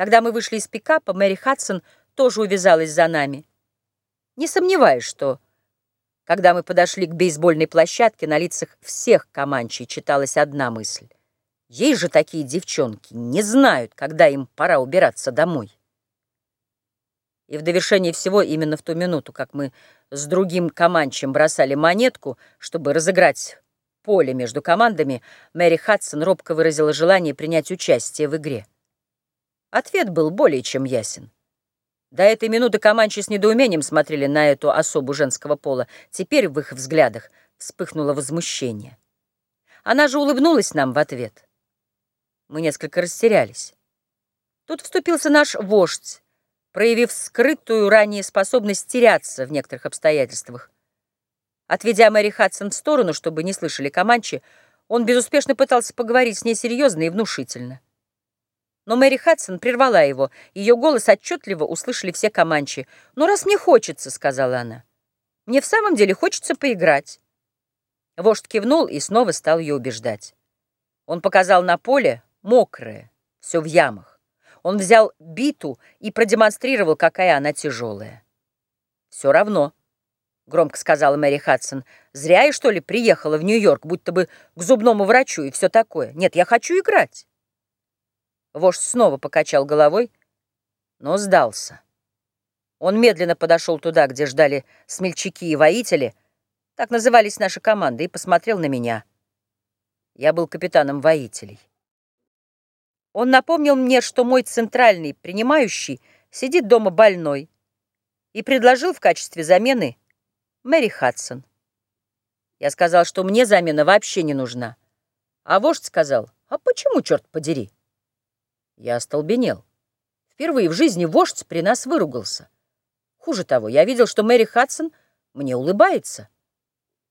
Когда мы вышли из пикапа, Мэри Хадсон тоже увязалась за нами. Не сомневаюсь, что, когда мы подошли к бейсбольной площадке, на лицах всех команчей читалась одна мысль. Есть же такие девчонки, не знают, когда им пора убираться домой. И в довершение всего, именно в ту минуту, как мы с другим команчем бросали монетку, чтобы разыграть поле между командами, Мэри Хадсон робко выразила желание принять участие в игре. Ответ был более чем ясен. До этой минуты команчи с недоумением смотрели на эту особу женского пола. Теперь в их взглядах вспыхнуло возмущение. Она же улыбнулась нам в ответ. Мы несколько растерялись. Тут вступился наш вождь, проявив скрытую ранее способность теряться в некоторых обстоятельствах. Отведя Мэри Хадсон в сторону, чтобы не слышали Команчи, он безуспешно пытался поговорить с ней серьезно и внушительно. Но Мэри Хадсон прервала его. Ее голос отчетливо услышали все Команчи. «Ну, раз мне хочется», — сказала она. «Мне в самом деле хочется поиграть». Вождь кивнул и снова стал ее убеждать. Он показал на поле мокрое, все в ямах. Он взял биту и продемонстрировал, какая она тяжелая. «Все равно», — громко сказала Мэри Хадсон, «зря я, что ли, приехала в Нью-Йорк, будто бы к зубному врачу и все такое. Нет, я хочу играть». Вождь снова покачал головой, но сдался. Он медленно подошел туда, где ждали смельчаки и воители, так назывались наши команды, и посмотрел на меня. Я был капитаном воителей. Он напомнил мне, что мой центральный принимающий сидит дома больной, и предложил в качестве замены Мэри Хадсон. Я сказал, что мне замена вообще не нужна. А вождь сказал, а почему, черт подери? Я остолбенел. Впервые в жизни вождь при нас выругался. Хуже того, я видел, что Мэри Хадсон мне улыбается.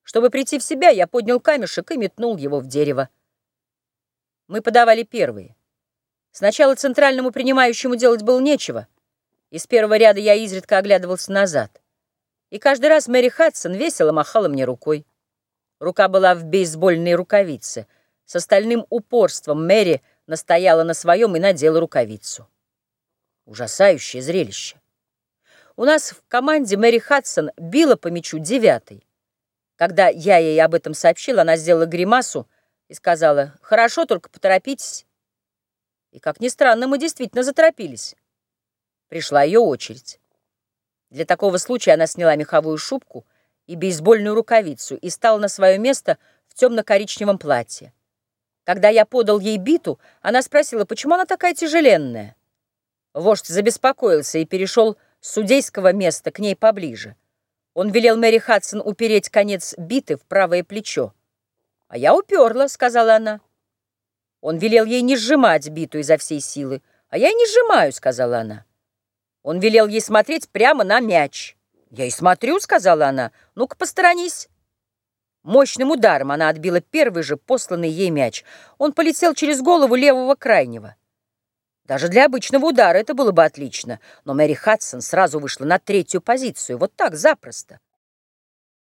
Чтобы прийти в себя, я поднял камешек и метнул его в дерево. Мы подавали первые. Сначала центральному принимающему делать было нечего. Из первого ряда я изредка оглядывался назад. И каждый раз Мэри Хадсон весело махала мне рукой. Рука была в бейсбольной рукавице. С остальным упорством Мэри настояла на своем и надела рукавицу. Ужасающее зрелище. У нас в команде Мэри Хадсон била по мячу девятой. Когда я ей об этом сообщил, она сделала гримасу и сказала, «Хорошо, только поторопитесь». И, как ни странно, мы действительно заторопились. Пришла ее очередь. Для такого случая она сняла меховую шубку и бейсбольную рукавицу и стала на свое место в темно-коричневом платье. Когда я подал ей биту, она спросила, почему она такая тяжеленная. Вождь забеспокоился и перешел с судейского места к ней поближе. Он велел Мэри Хадсон упереть конец биты в правое плечо. «А я уперла», — сказала она. Он велел ей не сжимать биту изо всей силы. «А я и не сжимаю», — сказала она. Он велел ей смотреть прямо на мяч. «Я и смотрю», — сказала она. «Ну-ка, посторонись». Мощным ударом она отбила первый же посланный ей мяч. Он полетел через голову левого крайнего. Даже для обычного удара это было бы отлично, но Мэри Хадсон сразу вышла на третью позицию, вот так, запросто.